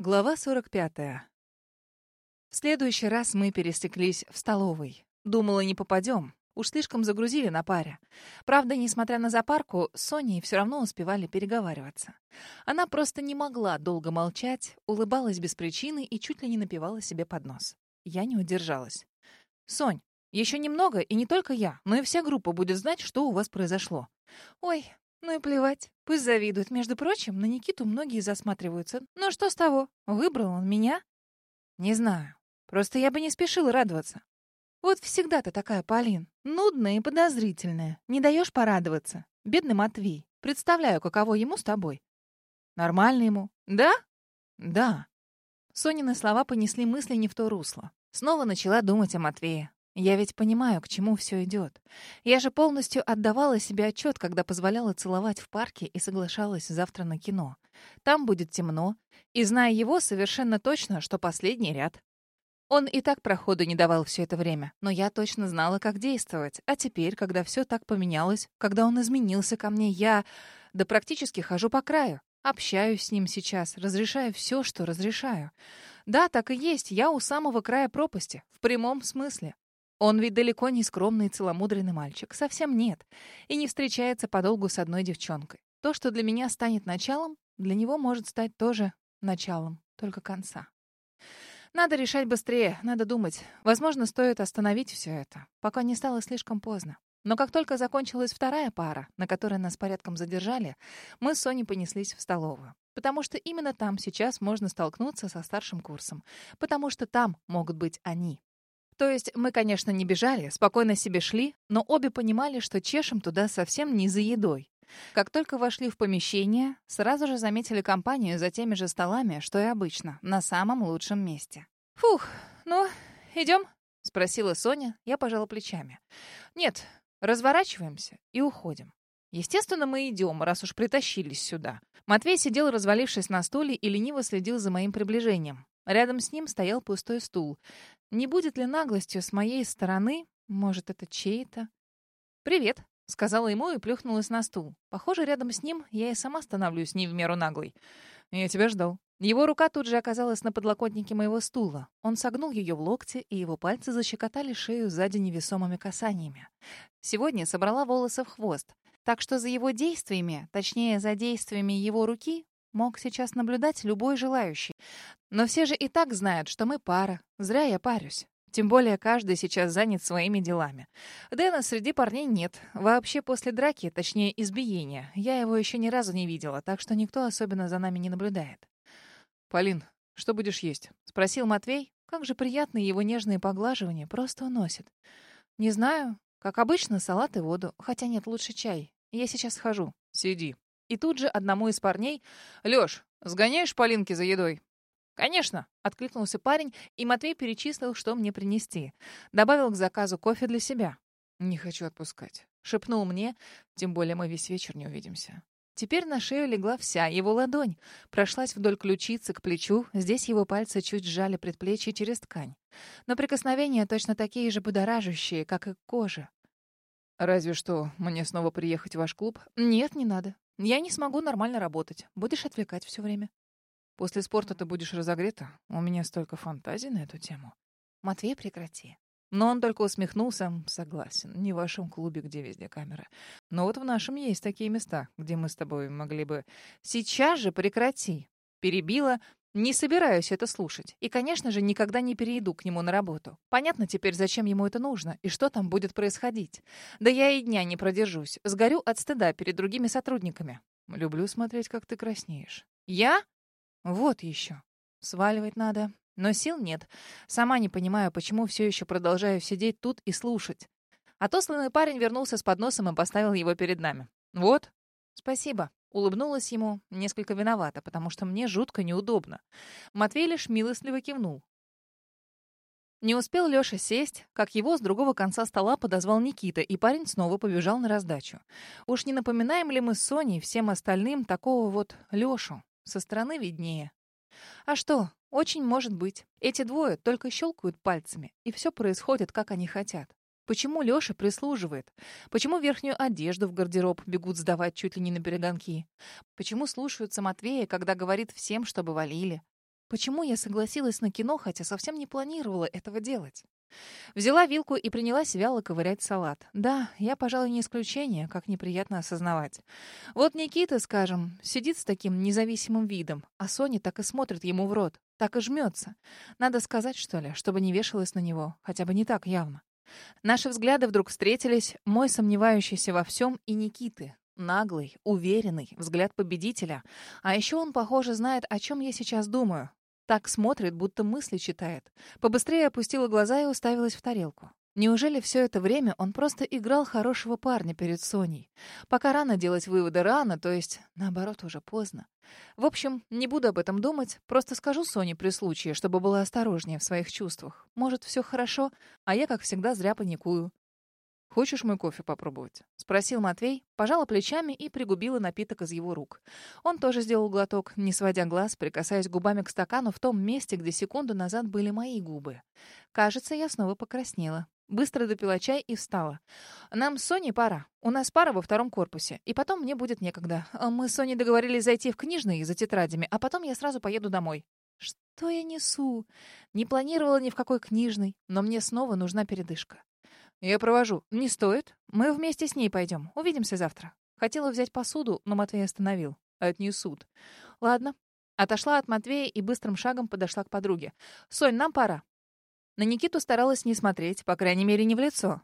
Глава 45. В следующий раз мы пересеклись в столовой. Думала, не попадем. Уж слишком загрузили на паре. Правда, несмотря на запарку, с Соней все равно успевали переговариваться. Она просто не могла долго молчать, улыбалась без причины и чуть ли не напевала себе под нос. Я не удержалась. «Сонь, еще немного, и не только я, но и вся группа будет знать, что у вас произошло». «Ой, ну и плевать. Пусть завидуют. Между прочим, на Никиту многие засматриваются. Ну что с того? Выбрал он меня? Не знаю. Просто я бы не спешила радоваться. Вот всегда ты такая, Полин. Нудная и подозрительная. Не даешь порадоваться. Бедный Матвей. Представляю, каково ему с тобой. Нормально ему. Да? Да. Сонины слова понесли мысли не в то русло. Снова начала думать о Матвее. Я ведь понимаю, к чему все идет. Я же полностью отдавала себе отчет, когда позволяла целовать в парке и соглашалась завтра на кино. Там будет темно, и, зная его, совершенно точно, что последний ряд. Он и так проходу не давал все это время, но я точно знала, как действовать. А теперь, когда все так поменялось, когда он изменился ко мне, я... Да практически хожу по краю. Общаюсь с ним сейчас, разрешаю все, что разрешаю. Да, так и есть, я у самого края пропасти, в прямом смысле. Он ведь далеко не скромный и целомудренный мальчик. Совсем нет. И не встречается подолгу с одной девчонкой. То, что для меня станет началом, для него может стать тоже началом, только конца. Надо решать быстрее, надо думать. Возможно, стоит остановить все это, пока не стало слишком поздно. Но как только закончилась вторая пара, на которой нас порядком задержали, мы с Соней понеслись в столовую. Потому что именно там сейчас можно столкнуться со старшим курсом. Потому что там могут быть они. То есть мы, конечно, не бежали, спокойно себе шли, но обе понимали, что чешем туда совсем не за едой. Как только вошли в помещение, сразу же заметили компанию за теми же столами, что и обычно, на самом лучшем месте. «Фух, ну, идем?» — спросила Соня. Я пожала плечами. «Нет, разворачиваемся и уходим». Естественно, мы идем, раз уж притащились сюда. Матвей сидел, развалившись на стуле, и лениво следил за моим приближением. Рядом с ним стоял пустой стул. Не будет ли наглостью с моей стороны? Может, это чей-то? «Привет», — сказала ему и плюхнулась на стул. Похоже, рядом с ним я и сама становлюсь не в меру наглой. «Я тебя ждал». Его рука тут же оказалась на подлокотнике моего стула. Он согнул ее в локте, и его пальцы защекотали шею сзади невесомыми касаниями. Сегодня собрала волосы в хвост. Так что за его действиями, точнее, за действиями его руки, мог сейчас наблюдать любой желающий. Но все же и так знают, что мы пара. Зря я парюсь. Тем более каждый сейчас занят своими делами. Дэна среди парней нет. Вообще после драки, точнее избиения, я его еще ни разу не видела, так что никто особенно за нами не наблюдает. «Полин, что будешь есть?» — спросил Матвей. Как же приятно его нежные поглаживания просто уносит. «Не знаю. Как обычно, салат и воду. Хотя нет, лучше чай. Я сейчас схожу». «Сиди», и тут же одному из парней «Лёш, сгоняешь Полинке за едой?» «Конечно», — откликнулся парень, и Матвей перечислил, что мне принести. Добавил к заказу кофе для себя. «Не хочу отпускать», — шепнул мне, тем более мы весь вечер не увидимся. Теперь на шею легла вся его ладонь, прошлась вдоль ключицы к плечу, здесь его пальцы чуть сжали предплечье через ткань. Но прикосновения точно такие же будоражащие, как и кожа. «Разве что мне снова приехать в ваш клуб?» «Нет, не надо. Я не смогу нормально работать. Будешь отвлекать все время. После спорта ты будешь разогрета. У меня столько фантазий на эту тему. Матвей, прекрати. Но он только усмехнулся. Согласен. Не в вашем клубе, где везде камеры. Но вот в нашем есть такие места, где мы с тобой могли бы... Сейчас же прекрати. Перебила. Не собираюсь это слушать. И, конечно же, никогда не перейду к нему на работу. Понятно теперь, зачем ему это нужно и что там будет происходить. Да я и дня не продержусь. Сгорю от стыда перед другими сотрудниками. Люблю смотреть, как ты краснеешь. Я? Вот еще. Сваливать надо. Но сил нет. Сама не понимаю, почему все еще продолжаю сидеть тут и слушать. Отосланный парень вернулся с подносом и поставил его перед нами. Вот. Спасибо. Улыбнулась ему, несколько виновата, потому что мне жутко неудобно. Матвей лишь милостливо кивнул. Не успел Лёша сесть, как его с другого конца стола подозвал Никита, и парень снова побежал на раздачу. Уж не напоминаем ли мы с Соней всем остальным такого вот Лёшу? Со стороны виднее. А что, очень может быть. Эти двое только щелкают пальцами, и все происходит, как они хотят. Почему Лёша прислуживает? Почему верхнюю одежду в гардероб бегут сдавать чуть ли не на перегонки? Почему слушаются Матвея, когда говорит всем, чтобы валили? Почему я согласилась на кино, хотя совсем не планировала этого делать? Взяла вилку и принялась вяло ковырять салат. Да, я, пожалуй, не исключение, как неприятно осознавать. Вот Никита, скажем, сидит с таким независимым видом, а Соня так и смотрит ему в рот, так и жмется. Надо сказать, что ли, чтобы не вешалась на него, хотя бы не так явно. Наши взгляды вдруг встретились, мой сомневающийся во всем и Никиты. Наглый, уверенный, взгляд победителя. А еще он, похоже, знает, о чем я сейчас думаю. Так смотрит, будто мысли читает. Побыстрее опустила глаза и уставилась в тарелку. Неужели все это время он просто играл хорошего парня перед Соней? Пока рано делать выводы рано, то есть, наоборот, уже поздно. В общем, не буду об этом думать, просто скажу Соне при случае, чтобы была осторожнее в своих чувствах. Может, все хорошо, а я, как всегда, зря паникую. «Хочешь мой кофе попробовать?» — спросил Матвей, пожала плечами и пригубила напиток из его рук. Он тоже сделал глоток, не сводя глаз, прикасаясь губами к стакану в том месте, где секунду назад были мои губы. Кажется, я снова покраснела. Быстро допила чай и встала. «Нам с Соней пора. У нас пара во втором корпусе. И потом мне будет некогда. Мы с Соней договорились зайти в книжный за тетрадями, а потом я сразу поеду домой». «Что я несу?» Не планировала ни в какой книжный, но мне снова нужна передышка. «Я провожу. Не стоит. Мы вместе с ней пойдем. Увидимся завтра». Хотела взять посуду, но Матвей остановил. «Отнесут». «Ладно». Отошла от Матвея и быстрым шагом подошла к подруге. «Сонь, нам пора». На Никиту старалась не смотреть, по крайней мере, не в лицо.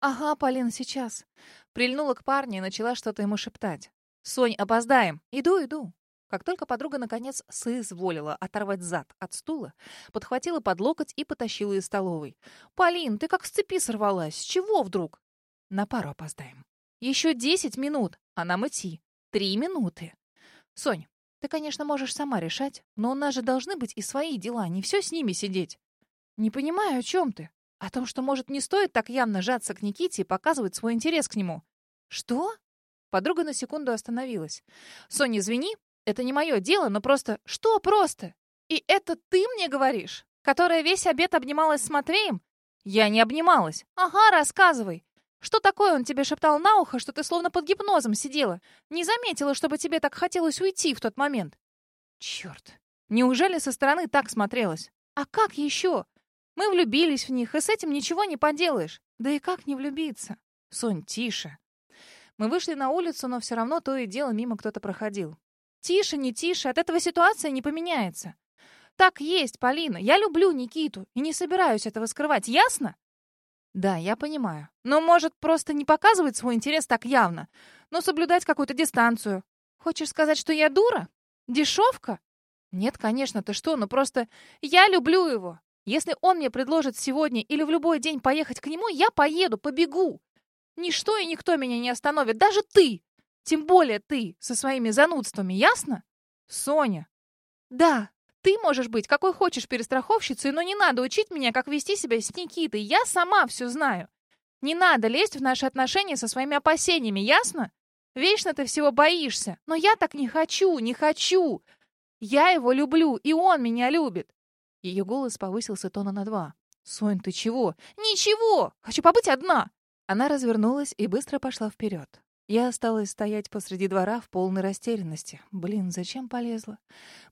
«Ага, Полина, сейчас». Прильнула к парню и начала что-то ему шептать. «Сонь, опоздаем. Иду, иду». Как только подруга, наконец, соизволила оторвать зад от стула, подхватила под локоть и потащила из столовой. «Полин, ты как с цепи сорвалась. Чего вдруг?» «На пару опоздаем». «Еще десять минут, а нам идти. Три минуты». «Сонь, ты, конечно, можешь сама решать, но у нас же должны быть и свои дела, не все с ними сидеть». «Не понимаю, о чем ты? О том, что, может, не стоит так явно жаться к Никите и показывать свой интерес к нему». «Что?» Подруга на секунду остановилась. «Соня, извини, это не мое дело, но просто... Что просто? И это ты мне говоришь? Которая весь обед обнималась с Матвеем? Я не обнималась. Ага, рассказывай. Что такое он тебе шептал на ухо, что ты словно под гипнозом сидела? Не заметила, чтобы тебе так хотелось уйти в тот момент? Черт. Неужели со стороны так смотрелось? А как еще? Мы влюбились в них, и с этим ничего не поделаешь. Да и как не влюбиться? Сонь, тише. Мы вышли на улицу, но все равно то и дело мимо кто-то проходил. Тише, не тише, от этого ситуация не поменяется. Так есть, Полина. Я люблю Никиту и не собираюсь этого скрывать, ясно? Да, я понимаю. Но, может, просто не показывать свой интерес так явно, но соблюдать какую-то дистанцию. Хочешь сказать, что я дура? Дешевка? Нет, конечно, ты что, ну просто я люблю его. Если он мне предложит сегодня или в любой день поехать к нему, я поеду, побегу. Ничто и никто меня не остановит, даже ты. Тем более ты со своими занудствами, ясно? Соня. Да, ты можешь быть какой хочешь перестраховщицей, но не надо учить меня, как вести себя с Никитой. Я сама все знаю. Не надо лезть в наши отношения со своими опасениями, ясно? Вечно ты всего боишься. Но я так не хочу, не хочу. Я его люблю, и он меня любит. Ее голос повысился тона на два. «Сонь, ты чего?» «Ничего! Хочу побыть одна!» Она развернулась и быстро пошла вперед. Я осталась стоять посреди двора в полной растерянности. Блин, зачем полезла?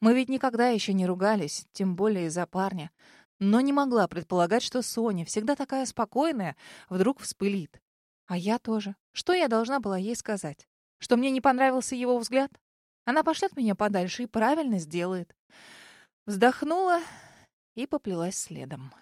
Мы ведь никогда еще не ругались, тем более из-за парня. Но не могла предполагать, что Соня, всегда такая спокойная, вдруг вспылит. А я тоже. Что я должна была ей сказать? Что мне не понравился его взгляд? Она пошлет меня подальше и правильно сделает. Вздохнула и поплелась следом.